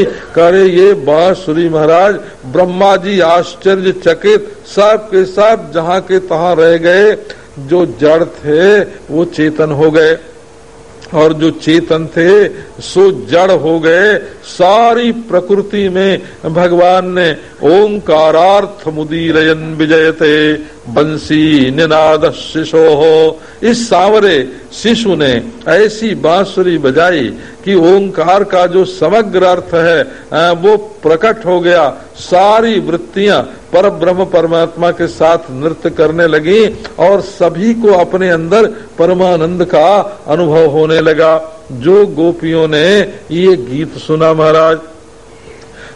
करे ये बांसुरी महाराज। ब्रह्मा जी आश्चर्य चकित सब के सब जहाँ के तहाँ रह गए, जो जड़ थे, वो चेतन हो गए। और जो चेतन थे, सो जड़ हो गए। सारी प्रकृति में भगवान ने ओंकारार्थ मुदीरयन विजयते। बंसी निनाद शिशो। हो इस सावरे शिशु ने ऐसी बांसुरी बजाई कि ओंकार का जो समग्र अर्थ है वो प्रकट हो गया। सारी वृत्तियाँ पर ब्रह्म परमात्मा के साथ नृत्य करने लगी और सभी को अपने अंदर परमानंद का अनुभव होने लगा। जो गोपियों ने ये गीत सुना महाराज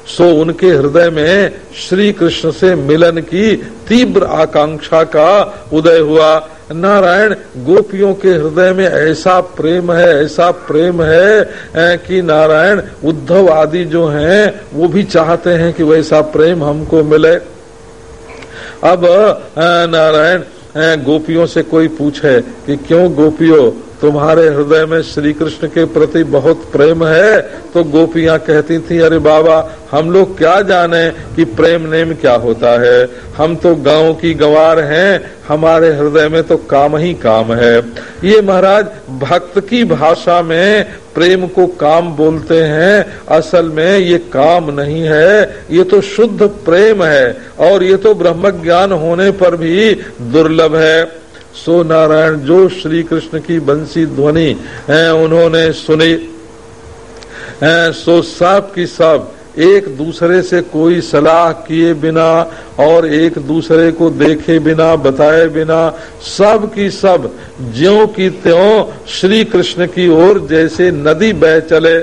सो उनके हृदय में श्री कृष्ण से मिलन की तीव्र आकांक्षा का उदय हुआ। नारायण, गोपियों के हृदय में ऐसा प्रेम है, ऐसा प्रेम है कि नारायण, उद्धव आदि जो हैं, वो भी चाहते हैं कि वैसा प्रेम हमको मिले। अब नारायण गोपियों से कोई पूछे कि क्यों गोपियों तुम्हारे हृदय में श्री कृष्ण के प्रति बहुत प्रेम है तो गोपियाँ कहती थी, अरे बाबा, हम लोग क्या जाने कि प्रेम नेम क्या होता है? हम तो गाँव की गवार हैं, हमारे हृदय में तो काम ही काम है। ये महाराज, भक्त की भाषा में प्रेम को काम बोलते हैं, असल में ये काम नहीं है, ये तो शुद्ध प्रेम है, और ये तो ब्रह्म ज्ञान होने पर भी दुर्लभ है। सो नारायण जो श्री कृष्ण की बंसी ध्वनि उन्होंने सुनी। है, सो सब की सब एक दूसरे से कोई सलाह किए बिना और एक दूसरे को देखे बिना, बताए बिना, सब की सब, ज्यो की त्यों श्री कृष्ण की ओर जैसे नदी बह चले।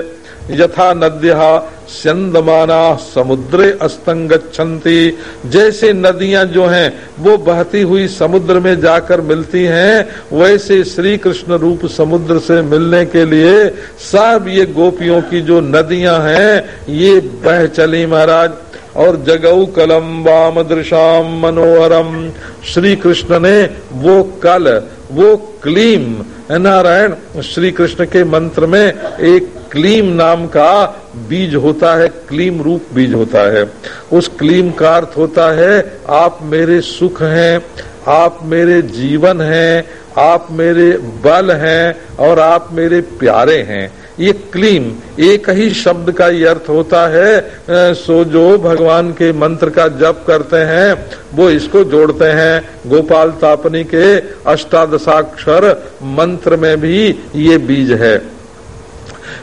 यथा नद्या स्यंदमाना समुद्रे अस्तंगछन्ति जैसे नदियाँ जो हैं, वो बहती हुई समुद्र में जाकर मिलती हैं, वैसे श्री कृष्ण रूप समुद्र से मिलने के लिए सब ये गोपियों की जो नदियाँ हैं, ये बह चली महाराज। और जगऊ कलम वाम दृशाम मनोहरम श्री कृष्ण ने वो कल, वो क्लीम नारायण श्री कृष्ण के मंत्र में एक क्लीम नाम का बीज होता है, क्लीम रूप बीज होता है। उस क्लीम का अर्थ होता है, आप मेरे सुख हैं, आप मेरे जीवन हैं, आप मेरे बल हैं और आप मेरे प्यारे हैं। ये क्लीम एक ही शब्द का ये अर्थ होता है सो जो भगवान के मंत्र का जप करते हैं, वो इसको जोड़ते हैं। गोपाल तापनी के अष्टादशाक्षर मंत्र में भी ये बीज है।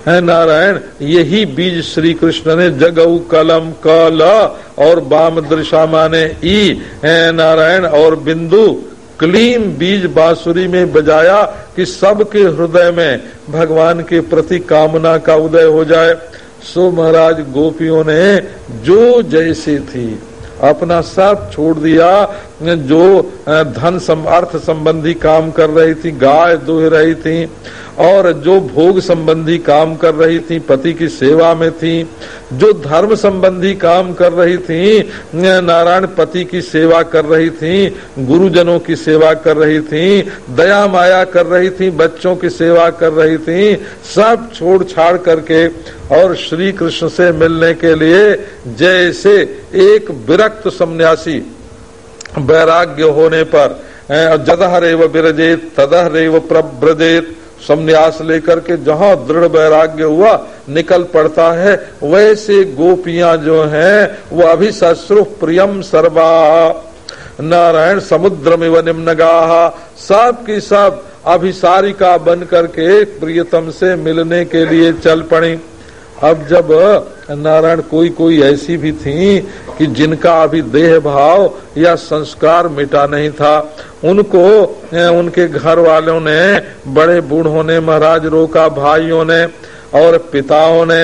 है नारायण, यही बीज श्री कृष्ण ने जगऊ कलम कल और बाम दृशा माने ई। है नारायण, और बिंदु क्लीम बीज बांसुरी में बजाया कि सबके हृदय में भगवान के प्रति कामना का उदय हो जाए। सो महाराज गोपियों ने जो जैसी थी, अपना सब छोड़ दिया। जो धन अर्थ संबंधी काम कर रही थी, गाय दुह रही थी और जो भोग संबंधी काम कर रही थी, पति की सेवा में थी, जो धर्म संबंधी काम कर रही थी, नारायण पति की सेवा कर रही थी, गुरुजनों की सेवा कर रही थी, दया माया कर रही थी, बच्चों की सेवा कर रही थी, सब छोड़ छाड़ करके और श्री कृष्ण से मिलने के लिए जैसे एक विरक्त सन्यासी वैराग्य होने पर जदह रेव बिरजेत तदह रेव प्रब्रजेत संन्यास लेकर के जहाँ दृढ़ वैराग्य हुआ, निकल पड़ता है। वैसे गोपियाँ जो हैं, वो अभी सश्रु प्रियम सर्वा। नारायण समुद्र में व निम्नगा सब की सब अभिसारिका बन करके प्रियतम से मिलने के लिए चल पड़ी। अब जब नारायण कोई कोई ऐसी भी थी कि जिनका अभी देह भाव या संस्कार मिटा नहीं था, उनको उनके घर वालों ने, बड़े बूढ़ों ने, महाराज रोका, भाइयों ने, और पिताओं ने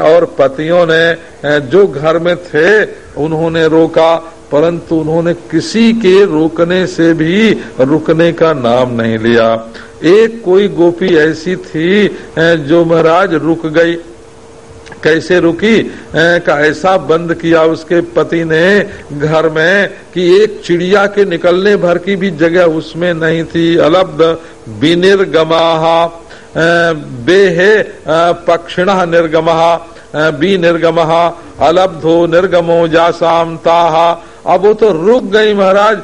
और पतियों ने जो घर में थे, उन्होंने रोका, परंतु उन्होंने किसी के रोकने से भी रुकने का नाम नहीं लिया। एक कोई गोपी ऐसी थी जो महाराज रुक गई। कैसे रुकी? का ऐसा बंद किया उसके पति ने घर में कि एक चिड़िया के निकलने भर की भी जगह उसमें नहीं थी। अलब्ध विनिर्गमा बेहे पक्षिण निर्गमहा बी निर्गम अलब्धो निर्गमो जासाम ताहा। अब वो तो रुक गई महाराज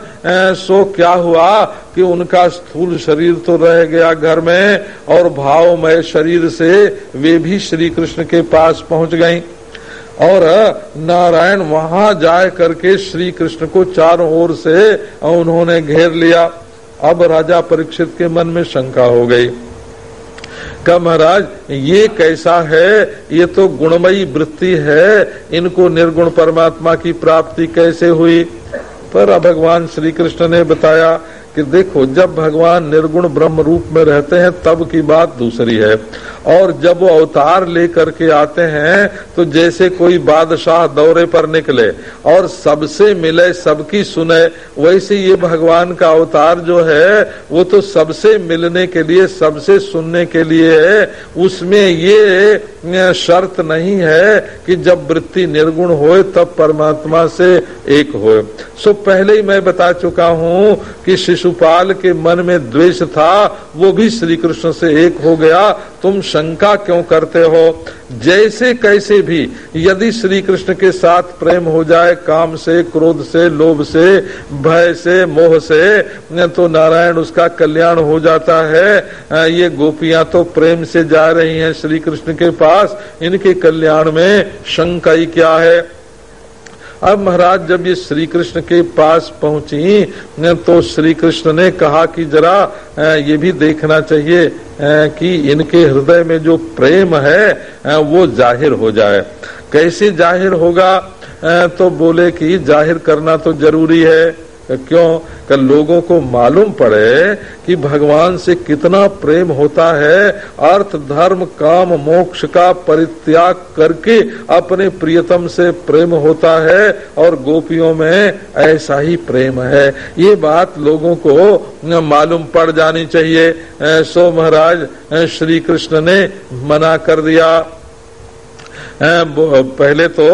सो क्या हुआ कि उनका स्थूल शरीर तो रह गया घर में, और भावमय शरीर से वे भी श्री कृष्ण के पास पहुँच गई। और, नारायण वहाँ जाए करके श्री कृष्ण को चारों ओर से उन्होंने घेर लिया। अब राजा परीक्षित के मन में शंका हो गई। का महाराज, ये कैसा है? ये तो गुणमयी वृत्ति है। इनको निर्गुण परमात्मा की प्राप्ति कैसे हुई? पर भगवान श्री कृष्ण ने बताया कि देखो, जब भगवान निर्गुण ब्रह्म रूप में रहते हैं, तब की बात दूसरी है। और जब वो अवतार लेकर के आते हैं तो जैसे कोई बादशाह दौरे पर निकले, और सबसे मिले, सबकी सुने, वैसे ये भगवान का अवतार जो है, वो तो सबसे मिलने के लिए, सबसे सुनने के लिए है। उसमें ये शर्त नहीं है कि जब वृत्ति निर्गुण होए, तब परमात्मा से एक होए। सो पहले ही मैं बता चुका हूँ कि शिशुपाल के मन में द्वेष था, वो भी श्री कृष्ण से एक हो गया। तुम शंका क्यों करते हो? जैसे कैसे भी, यदि श्री कृष्ण के साथ प्रेम हो जाए, काम से, क्रोध से, लोभ से, भय से, मोह से तो नारायण उसका कल्याण हो जाता है। ये गोपियाँ तो प्रेम से जा रही हैं श्री कृष्ण के पास। इनके कल्याण में शंका ही क्या है? अब महाराज, जब ये श्री कृष्ण के पास पहुँची तो श्री कृष्ण ने कहा कि जरा ये भी देखना चाहिए कि इनके हृदय में जो प्रेम है वो ज़ाहिर हो जाए। कैसे ज़ाहिर होगा? तो बोले कि ज़ाहिर करना तो ज़रूरी है। क्यों? कर लोगों को मालूम पड़े कि भगवान से कितना प्रेम होता है, अर्थ, धर्म, काम, मोक्ष का परित्याग करके अपने प्रियतम से प्रेम होता है और गोपियों में ऐसा ही प्रेम है। ये बात लोगों को मालूम पड़ जानी चाहिए। सो महाराज श्री कृष्ण ने मना कर दिया। पहले तो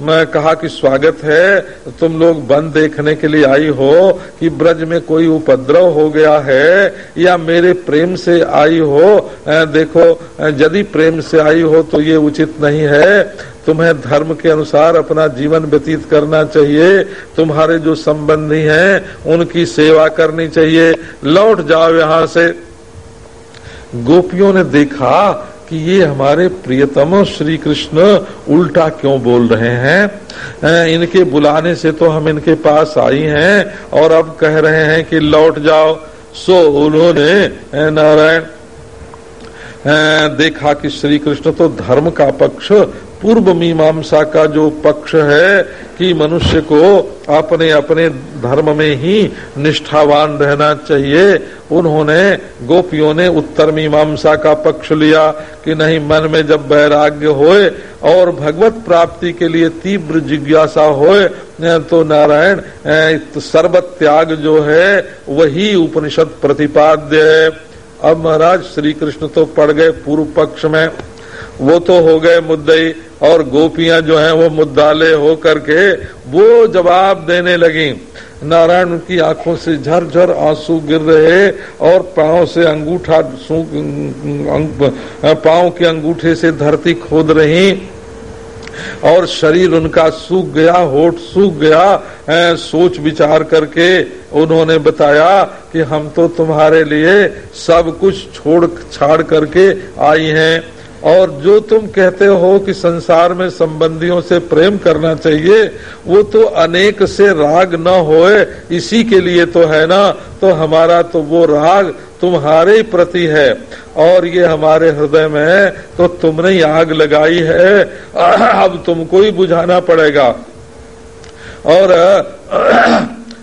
मैं कहा कि स्वागत है, तुम लोग वन देखने के लिए आई हो कि ब्रज में कोई उपद्रव हो गया है या मेरे प्रेम से आई हो। देखो यदि प्रेम से आई हो तो ये उचित नहीं है। तुम्हें धर्म के अनुसार अपना जीवन व्यतीत करना चाहिए। तुम्हारे जो संबंधी हैं, उनकी सेवा करनी चाहिए। लौट जाओ यहाँ से। गोपियों ने देखा कि ये हमारे प्रियतम श्री कृष्ण उल्टा क्यों बोल रहे हैं? इनके बुलाने से तो हम इनके पास आई हैं और अब कह रहे हैं कि लौट जाओ। सो उन्होंने नारायण देखा कि श्री कृष्ण तो धर्म का पक्ष पूर्व मीमांसा का जो पक्ष है कि मनुष्य को अपने अपने धर्म में ही निष्ठावान रहना चाहिए, उन्होंने, गोपियों ने उत्तर मीमांसा का पक्ष लिया कि नहीं, मन में जब वैराग्य होए और भगवत प्राप्ति के लिए तीव्र जिज्ञासा होए तो नारायण सर्वत त्याग जो है, वही उपनिषद प्रतिपाद्य है। अब महाराज श्री कृष्ण तो पड़ गए पूर्व पक्ष में। वो तो हो गए मुद्दई और गोपियाँ जो हैं वो मुद्दाले हो करके वो जवाब देने लगी। नारायण उनकी आँखों से झरझर आँसू गिर रहे और पाँव से अंगूठा पाँव के अंगूठे से धरती खोद रही और शरीर उनका सूख गया होठ सूख गया ए, सोच विचार करके उन्होंने बताया कि हम तो तुम्हारे लिए सब कुछ छोड़ छाड़ करके आई हैं। और जो तुम कहते हो कि संसार में संबंधियों से प्रेम करना चाहिए, वो तो अनेक से राग न होए, इसी के लिए तो है ना? तो हमारा तो वो राग तुम्हारे प्रति है। और ये हमारे हृदय में है तो तुमने ही आग लगाई है। अब तुमको ही बुझाना पड़ेगा। और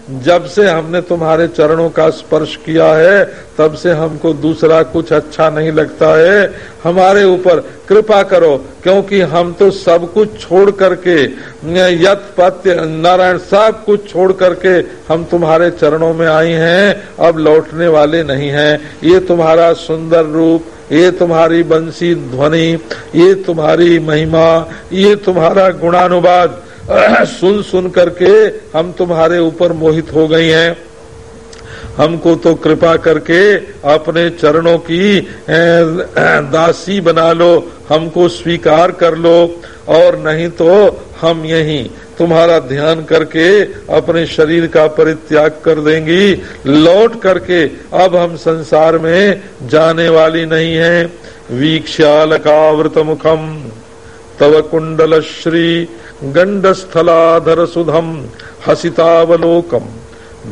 जब से हमने तुम्हारे चरणों का स्पर्श किया है, तब से हमको दूसरा कुछ अच्छा नहीं लगता है। हमारे ऊपर कृपा करो, क्योंकि हम तो सब कुछ छोड़ करके, यत पत्य नारायण सब कुछ छोड़ करके हम तुम्हारे चरणों में आई हैं, अब लौटने वाले नहीं हैं। ये तुम्हारा सुंदर रूप, ये तुम्हारी बंसी ध्वनि, ये तुम्हारी महिमा, ये तुम्हारा गुणानुवाद सुन सुन करके हम तुम्हारे ऊपर मोहित हो गई हैं। हमको तो कृपा करके अपने चरणों की दासी बना लो, हमको स्वीकार कर लो, और नहीं तो हम यही तुम्हारा ध्यान करके अपने शरीर का परित्याग कर देंगी। लौट करके अब हम संसार में जाने वाली नहीं है। वीक्षालकावृत मुखम तव कुंडल श्री गंडस्थलाधर सुधम हसितावलोकम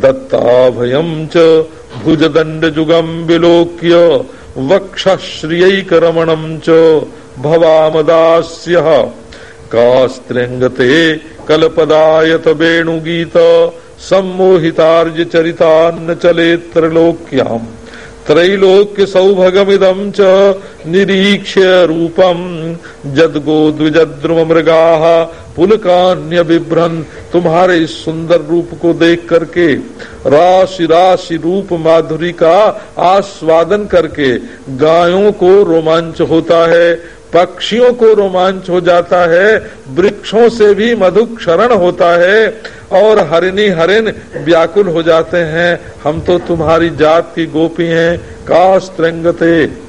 दत्ताभयम च जुगम विलोक्य वक्षश्रियैकरमणम च भवामदास्य। कास्त्र्यंगते कलपदायत वेणुगीत सम्मोहितार्य चरितान्न चले त्रैलोक्याम त्रैलोक्य सौभगमिदम च निरीक्ष्य रूपम जदगो द्विजद्रुम मृगा पुलकान्य विभ्रन तुम्हारे इस सुंदर रूप को देख करके, राशि राशि रूप माधुरी का आस्वादन करके गायों को रोमांच होता है, पक्षियों को रोमांच हो जाता है, वृक्षों से भी मधु क्षरण होता है, और हरिणी हरिण व्याकुल हो जाते हैं। हम तो तुम्हारी जात की गोपी हैं कास्त्रंगते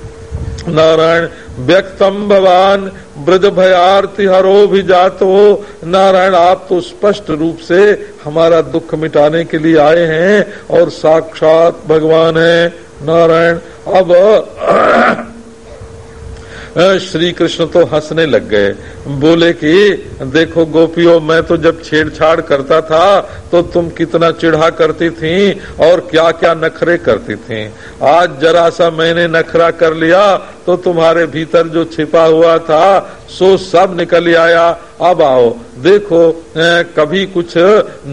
नारायण, व्यक्तम भगवान ब्रज भयार्थी हरो भी जात हो नारायण, आप तो स्पष्ट रूप से हमारा दुख मिटाने के लिए आए हैं और साक्षात भगवान है। नारायण, अब श्री कृष्ण तो हंसने लग गए। बोले कि, देखो गोपियों, मैं तो जब छेड़छाड़ करता था तो तुम कितना चिढ़ा करती थी और क्या क्या नखरे करती थी। आज जरा सा मैंने नखरा कर लिया तो तुम्हारे भीतर जो छिपा हुआ था सो सब निकल आया। अब आओ, देखो कभी कुछ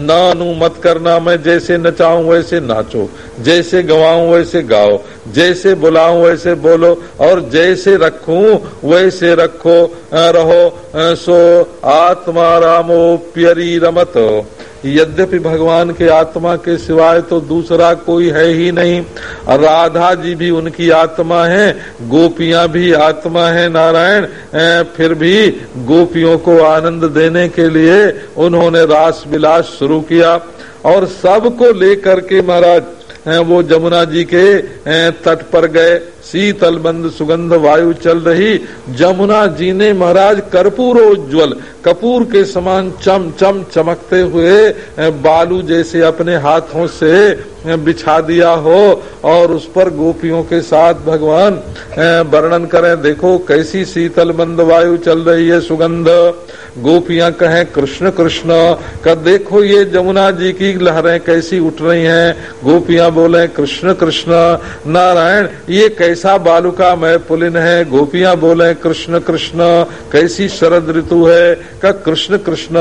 नानू मत करना। मैं जैसे नचाऊ, वैसे नाचो। जैसे गवाऊ, वैसे गाओ। जैसे बुलाऊ, वैसे बोलो। और जैसे रखू, वैसे रखो रहो। सो आत्मा रामो प्यरी रमत। यद्यपि भगवान के आत्मा के सिवाय तो दूसरा कोई है ही नहीं। राधा जी भी उनकी आत्मा है, गोपियाँ भी आत्मा है, नारायण फिर भी गोपियों को आनंद देने के लिए उन्होंने रास विलास शुरू किया। और सबको लेकर के महाराज वो जमुना जी के तट पर गए। शीतल बंद सुगंध वायु चल रही। जमुना जी ने महाराज कर्पूर उज्ज्वल, कपूर के समान चम चम चमकते हुए बालू जैसे अपने हाथों से बिछा दिया हो और उस पर गोपियों के साथ भगवान वर्णन करें। देखो, कैसी शीतल बंद वायु चल रही है सुगंध। गोपियाँ कहें, कृष्ण कृष्ण का देखो ये जमुना जी की लहरें कैसी उठ रही हैं। गोपियाँ बोले, कृष्ण कृष्ण, नारायण, ये कैसा बालुका मय पुलिन है? गोपियाँ बोले, कृष्ण कृष्ण, कैसी शरद ऋतु है? का कृष्ण कृष्ण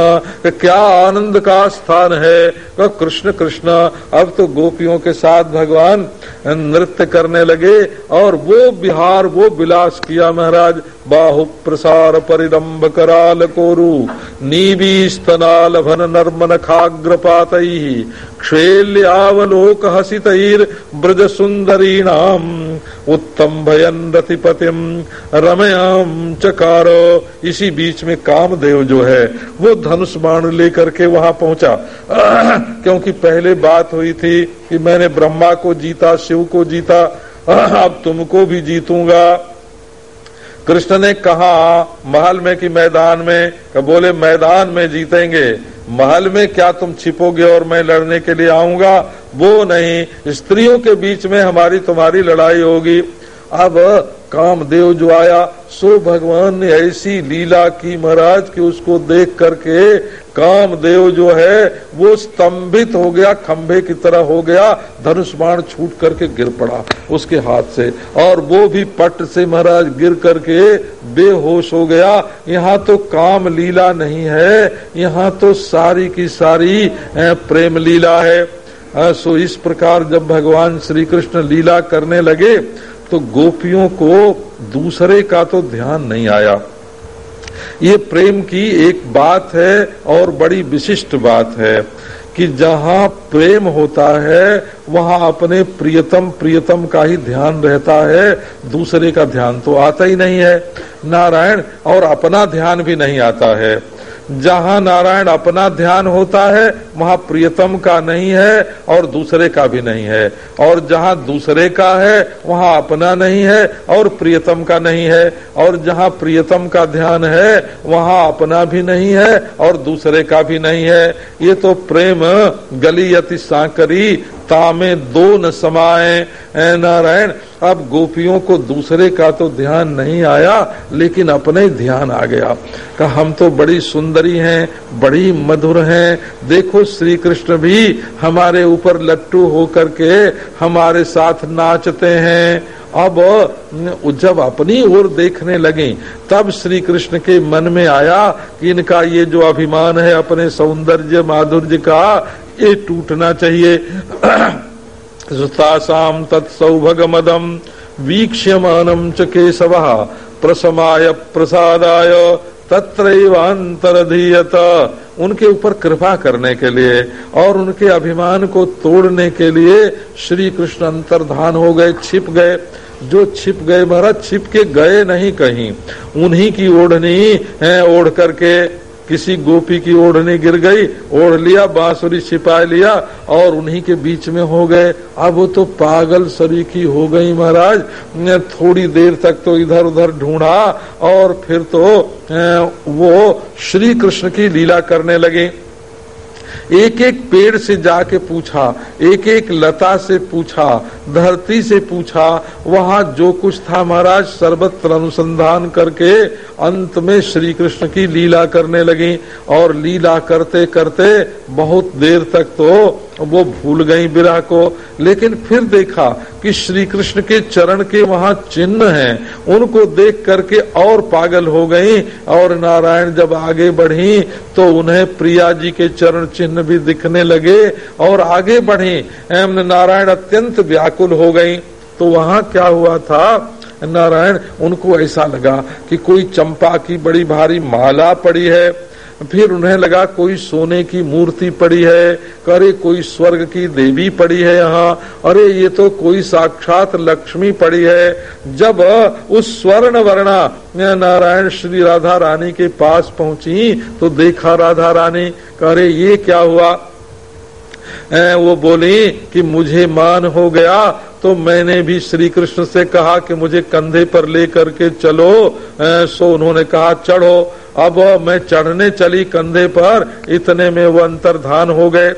का क्या आनंद का स्थान है? का कृष्ण कृष्ण, अब तो गोपियों के साथ भगवान नृत्य करने लगे और वो बिहार, वो विलास किया महाराज बाहु प्रसार परिरंभ कराल कोरु नीबी स्तनाल भन नर्मन खाग्रपात क्षेल्यावलोक हसित ब्रज सुंदरीणाम उत्तम भयन रतिपतिम रमयाम चकार। इसी बीच में कामदेव जो है, वो धनुष बाण लेकर के वहाँ पहुँचा। क्योंकि पहले बात हुई थी कि मैंने ब्रह्मा को जीता, शिव को जीता, अब तुमको भी जीतूँगा। कृष्ण ने कहा महल में कि मैदान में बोले, मैदान में जीतेंगे। महल में क्या तुम छिपोगे और मैं लड़ने के लिए आऊँगा? वो नहीं, स्त्रियों के बीच में हमारी तुम्हारी लड़ाई होगी। अब कामदेव जो आया, सो भगवान ने ऐसी लीला की महाराज कि उसको देख करके कामदेव जो है, वो स्तंभित हो गया, खंभे की तरह हो गया, धनुष बाण छूट करके गिर पड़ा उसके हाथ से। और वो भी पट से महाराज गिर करके बेहोश हो गया। यहाँ तो काम लीला नहीं है, यहाँ तो सारी की सारी प्रेम लीला है। सो इस प्रकार जब भगवान श्री कृष्ण लीला करने लगे तो गोपियों को दूसरे का तो ध्यान नहीं आया। ये प्रेम की एक बात है और बड़ी विशिष्ट बात है कि जहाँ प्रेम होता है, वहाँ अपने प्रियतम प्रियतम का ही ध्यान रहता है। दूसरे का ध्यान तो आता ही नहीं है। नारायण और अपना ध्यान भी नहीं आता है। जहाँ नारायण अपना ध्यान होता है, वहाँ प्रियतम का नहीं है और दूसरे का भी नहीं है। और जहाँ दूसरे का है, वहाँ अपना नहीं है और प्रियतम का नहीं है। और जहाँ प्रियतम का ध्यान है, वहाँ अपना भी नहीं है और दूसरे का भी नहीं है। ये तो प्रेम गली अति सांकरी तामे दो न समाए नारायण। अब गोपियों को दूसरे का तो ध्यान नहीं आया, लेकिन अपने ध्यान आ गया। का हम तो बड़ी सुंदरी हैं, बड़ी मधुर हैं। देखो श्री कृष्ण भी हमारे ऊपर लट्टू होकर के हमारे साथ नाचते हैं। अब जब अपनी ओर देखने लगे, तब श्री कृष्ण के मन में आया कि इनका ये जो अभिमान है, अपने सौंदर्य माधुर्य का ये टूटना चाहिए। सुतासाम तत्सौभगमदम वीक्ष्यमानम च केशव, प्रसमाय प्रसादाय तत्रैवांतरधीयत उनके ऊपर कृपा करने के लिए और उनके अभिमान को तोड़ने के लिए श्री कृष्ण अंतर्धान हो गए, छिप गए। जो छिप गए, महाराज, छिप के गए नहीं कहीं। उन्हीं की ओढ़नी ओढ़ करके किसी गोपी की ओढ़नी गिर गई, ओढ़ लिया, बांसुरी छिपा लिया और उन्हीं के बीच में हो गए। अब वो तो पागल सरीखी हो गई महाराज। थोड़ी देर तक तो इधर उधर ढूंढा और फिर तो वो श्री कृष्ण की लीला करने लगे। एक एक पेड़ से जाके पूछा एक एक लता से पूछा, धरती से पूछा, वहाँ जो कुछ था महाराज, सर्वत्र अनुसंधान करके अंत में श्री कृष्ण की लीला करने लगी और लीला करते करते बहुत देर तक तो वो भूल गई बिरा को। लेकिन फिर देखा कि श्री कृष्ण के चरण के वहाँ चिन्ह हैं, उनको देख करके और पागल हो गई और नारायण जब आगे बढ़ी तो उन्हें प्रिया जी के चरण चिन्ह भी दिखने लगे और आगे बढ़ी। नारायण अत्यंत व्याकुल हो गई। तो वहाँ क्या हुआ था? नारायण, उनको ऐसा लगा कि कोई चंपा की बड़ी भारी माला पड़ी है। फिर उन्हें लगा, कोई सोने की मूर्ति पड़ी है, अरे कोई स्वर्ग की देवी पड़ी है यहाँ, अरे ये तो कोई साक्षात लक्ष्मी पड़ी है। जब उस स्वर्ण वर्णा नारायण श्री राधा रानी के पास पहुँची तो देखा राधा रानी, अरे ये क्या हुआ? वो बोली कि, मुझे मान हो गया तो मैंने भी श्री कृष्ण से कहा कि मुझे कंधे पर ले करके चलो सो उन्होंने कहा, चढ़ो। अब मैं चढ़ने चली कंधे पर, इतने में वो अंतर्धान हो गए।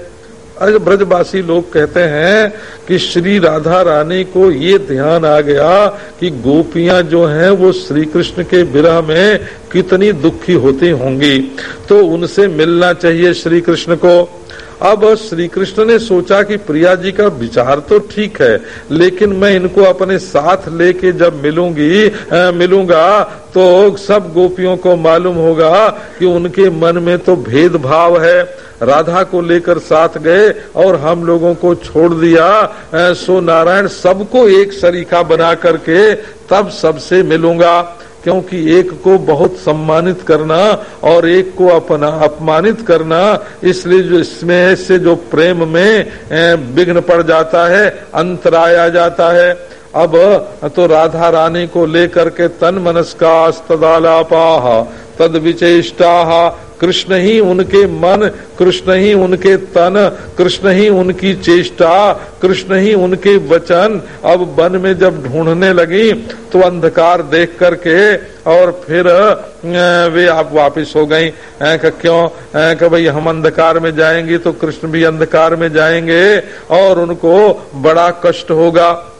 अरे, ब्रजवासी लोग कहते हैं कि श्री राधा रानी को ये ध्यान आ गया कि गोपियाँ जो हैं, वो श्री कृष्ण के विरह में कितनी दुखी होती होंगी। तो उनसे मिलना चाहिए श्री कृष्ण को। अब श्री कृष्ण ने सोचा कि प्रिया जी का विचार तो ठीक है, लेकिन मैं इनको अपने साथ लेके जब मिलूँगी मिलूँगा तो सब गोपियों को मालूम होगा कि उनके मन में तो भेदभाव है। राधा को लेकर साथ गए और हम लोगों को छोड़ दिया। सो नारायण सबको एक सरीखा बना करके तब सबसे मिलूँगा। क्योंकि एक को बहुत सम्मानित करना और एक को अपना अपमानित करना, इसलिए जो इसमें से, जो प्रेम में विघ्न पड़ जाता है, अंतराय आ जाता है। अब तो राधा रानी को लेकर के तन मनस्का तदालापा तद विचेष्टा कृष्ण ही उनके मन, कृष्ण ही उनके तन, कृष्ण ही उनकी चेष्टा, कृष्ण ही उनके वचन। अब वन में जब ढूँढने लगी तो अंधकार देख करके और फिर वे आप वापिस हो गई। क्यों? कि, भाई, हम अंधकार में जाएँगे तो कृष्ण भी अंधकार में जाएँगे और उनको बड़ा कष्ट होगा।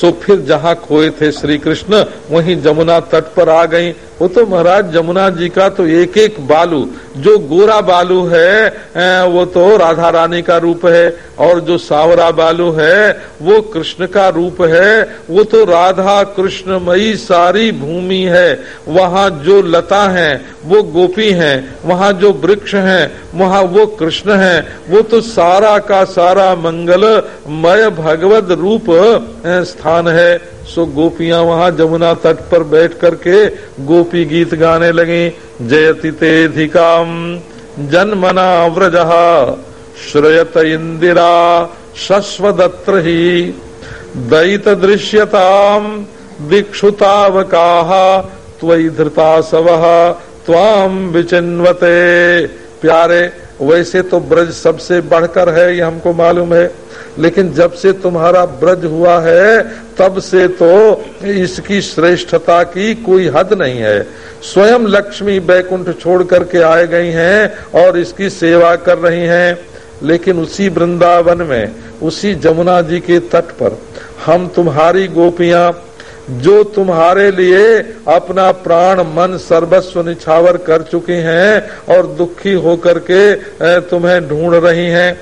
सो फिर जहाँ खोए थे श्री कृष्ण, वहीं जमुना तट पर आ गई। वो तो महाराज जमुना जी का तो एक एक बालू, जो गोरा बालू है वो तो राधा रानी का रूप है, और जो सावरा बालू है, वो कृष्ण का रूप है, वो तो राधा कृष्णमयी सारी भूमि है, वहाँ जो लता है, वो गोपी है, वहाँ जो वृक्ष है, वहाँ वो कृष्ण है, वो तो सारा का सारा मंगल मय भगवत रूप स्थान है। सो गोपियाँ वहाँ जमुना तट पर बैठ करके गोपी गीत गाने लगी जयति तेधिकाम जन्मना व्रज श्रयत इंदिरा, शश्वदत्र ही दयित दृश्यताम दिक्षुतावका त्वयि धृता सव त्वाम विचिन्वते। प्यारे, वैसे तो ब्रज सबसे बढ़कर है, ये हमको मालूम है। लेकिन जब से तुम्हारा ब्रज हुआ है, तब से तो इसकी श्रेष्ठता की कोई हद नहीं है। स्वयं लक्ष्मी बैकुंठ छोड़ करके आए गई हैं और इसकी सेवा कर रही हैं। लेकिन उसी वृंदावन में, उसी जमुना जी के तट पर, हम तुम्हारी गोपियाँ, जो तुम्हारे लिए अपना प्राण मन सर्वस्व निछावर कर चुकी हैं और दुखी होकर के तुम्हें ढूंढ रही हैं।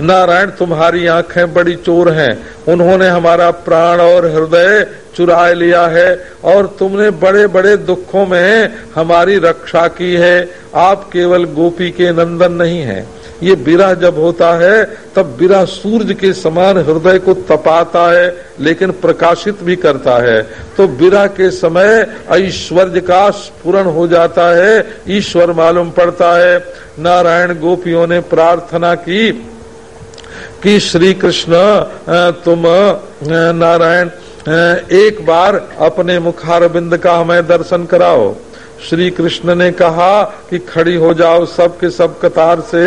नारायण, तुम्हारी आँखें बड़ी चोर हैं। उन्होंने हमारा प्राण और हृदय चुरा लिया है और तुमने बड़े बड़े दुखों में हमारी रक्षा की है। आप केवल गोपी के नंदन नहीं हैं। ये बिरा जब होता है, तब बिरा सूरज के समान हृदय को तपाता है, लेकिन प्रकाशित भी करता है। तो बिरा के समय ऐश्वर्य का स्पुरण हो जाता है, ईश्वर मालूम पड़ता है। नारायण गोपियों ने प्रार्थना की कि श्री कृष्ण तुम नारायण एक बार अपने मुखार बिंद का हमें दर्शन कराओ। श्री कृष्ण ने कहा कि खड़ी हो जाओ सब के सब कतार से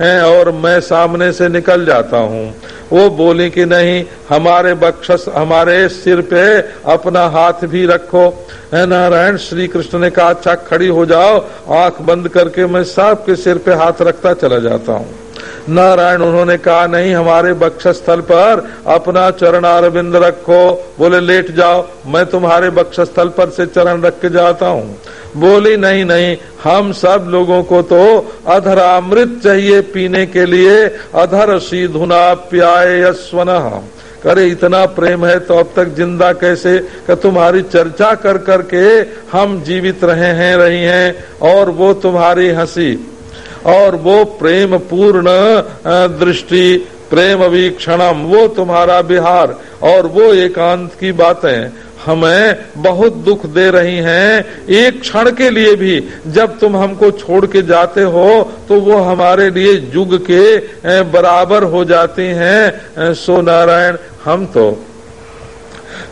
हैं और मैं सामने से निकल जाता हूँ। वो बोले कि नहीं, हमारे बख्शस हमारे सिर पे अपना हाथ भी रखो। है नारायण श्री कृष्ण ने कहा अच्छा खड़ी हो जाओ। आँख बंद करके मैं सबके सिर पे हाथ रखता चला जाता हूँ। नारायण, उन्होंने कहा, नहीं, हमारे बक्ष स्थल पर अपना चरण अरविंद रखो। बोले, लेट जाओ, मैं तुम्हारे बक्ष स्थल पर से चरण रख के जाता हूँ। बोली, नहीं नहीं, हम सब लोगों को तो अधर अमृत चाहिए पीने के लिए, अधर सीधुना प्याय स्वन करे इतना प्रेम है तो अब तक ज़िंदा कैसे? कि तुम्हारी चर्चा कर करके हम जीवित रहे हैं, रही हैं, और वो तुम्हारी हँसी और वो प्रेम पूर्ण दृष्टि, प्रेम वीक्षणम, वो तुम्हारा बिहार और वो एकांत की बातें हमें बहुत दुख दे रही हैं। एक क्षण के लिए भी जब तुम हमको छोड़ के जाते हो तो वो हमारे लिए युग के बराबर हो जाती हैं। सो नारायण, हम तो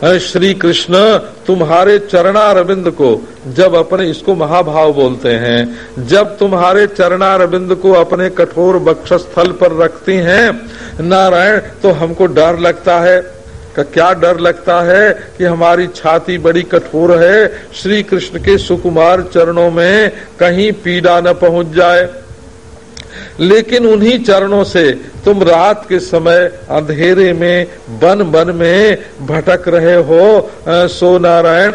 श्री कृष्ण, तुम्हारे चरणारविंद को, जब अपने इसको महाभाव बोलते हैं, जब तुम्हारे चरणारविंद को अपने कठोर बक्षस्थल पर रखती हैं, नारायण तो हमको डर लगता है। का क्या डर लगता है कि हमारी छाती बड़ी कठोर है, श्री कृष्ण के सुकुमार चरणों में कहीं पीड़ा न पहुँच जाए। लेकिन उन्हीं चरणों से तुम रात के समय अंधेरे में, बन बन में भटक रहे हो। सो नारायण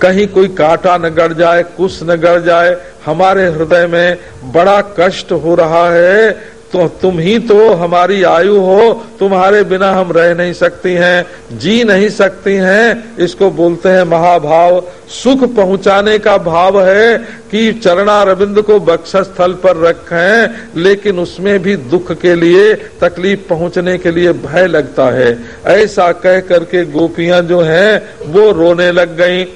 कहीं कोई काटा न गड़ जाए, कुछ न गड़ जाए, हमारे हृदय में बड़ा कष्ट हो रहा है। तो तुम ही तो हमारी आयु हो, तुम्हारे बिना हम रह नहीं सकती हैं, जी नहीं सकती हैं। इसको बोलते हैं महाभाव। सुख पहुँचाने का भाव है कि चरणा रविंद को बक्सा स्थल पर रखें, लेकिन उसमें भी दुख के लिए, तकलीफ़ पहुँचने के लिए भय लगता है। ऐसा कह करके गोपियाँ जो हैं, वो रोने लग गईं।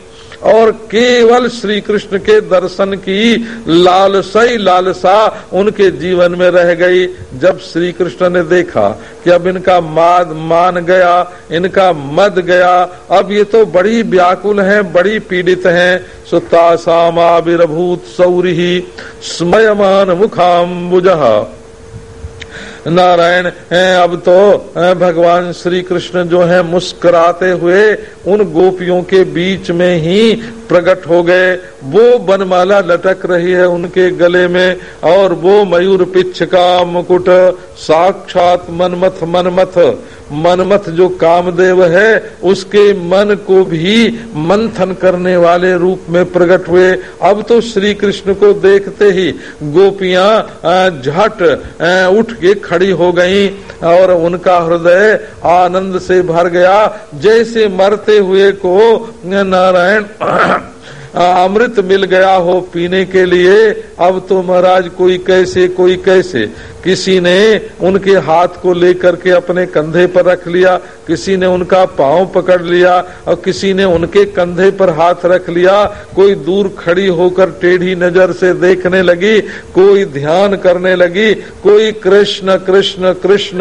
और केवल श्री कृष्ण के दर्शन की लालसा लालसा उनके जीवन में रह गई। जब श्री कृष्ण ने देखा कि अब इनका माद मान गया, इनका मद गया, अब ये तो बड़ी व्याकुल हैं, बड़ी पीड़ित हैं सुता सामाविरभूत सौरी स्मयमान मुखाम्बुज नारायण अब तो भगवान श्री कृष्ण जो है मुस्कुराते हुए उन गोपियों के बीच में ही प्रकट हो गए। वो बनमाला लटक रही है उनके गले में और वो मयूर पिछ का मुकुट। साक्षात मनमथ मनमथ। मनमथ जो कामदेव है, उसके मन को भी मंथन करने वाले रूप में प्रकट हुए। अब तो श्री कृष्ण को देखते ही गोपियाँ झट उठ के खड़ी हो गईं और उनका हृदय आनंद से भर गया। जैसे मरते हुए को, नारायण अमृत मिल गया हो पीने के लिए अब तो महाराज कोई कैसे कोई कैसे? किसी ने उनके हाथ को लेकर के अपने कंधे पर रख लिया, किसी ने उनका पाँव पकड़ लिया और किसी ने उनके कंधे पर हाथ रख लिया, कोई दूर खड़ी होकर टेढ़ी नज़र से देखने लगी, कोई ध्यान करने लगी, कोई कृष्ण कृष्ण कृष्ण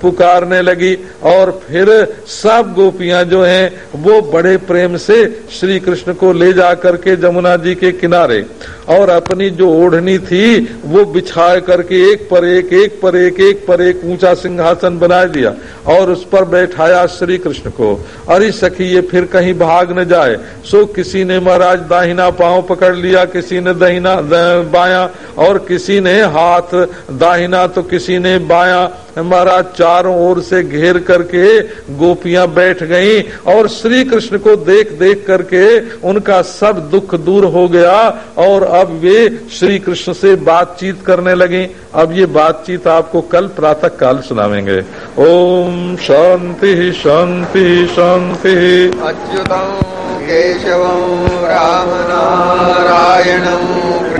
पुकारने लगी और फिर सब गोपियाँ जो हैं, वो बड़े प्रेम से श्री कृष्ण को ले जा करके जमुना जी के किनारे और अपनी जो ओढ़नी थी, वो बिछा करके एक पर एक एक पर एक एक पर एक ऊँचा सिंहासन बना दिया और उस पर बैठाया श्री कृष्ण को। अरे सखी, ये फिर कहीं भाग न जाए। सो किसी ने महाराज दाहिना पाँव पकड़ लिया, किसी ने दहिना बाया और किसी ने हाथ। दाहिना तो किसी ने बाया। महाराज चारों ओर से घेर करके गोपियाँ बैठ गईं और श्री कृष्ण को देख देख करके उनका सब दुख दूर हो गया और अब वे श्री कृष्ण से बातचीत करने लगे। अब ये बातचीत आपको कल प्रातः काल सुनावेंगे। ओम शांति शांति शांति। अच्युत केशव राम नारायण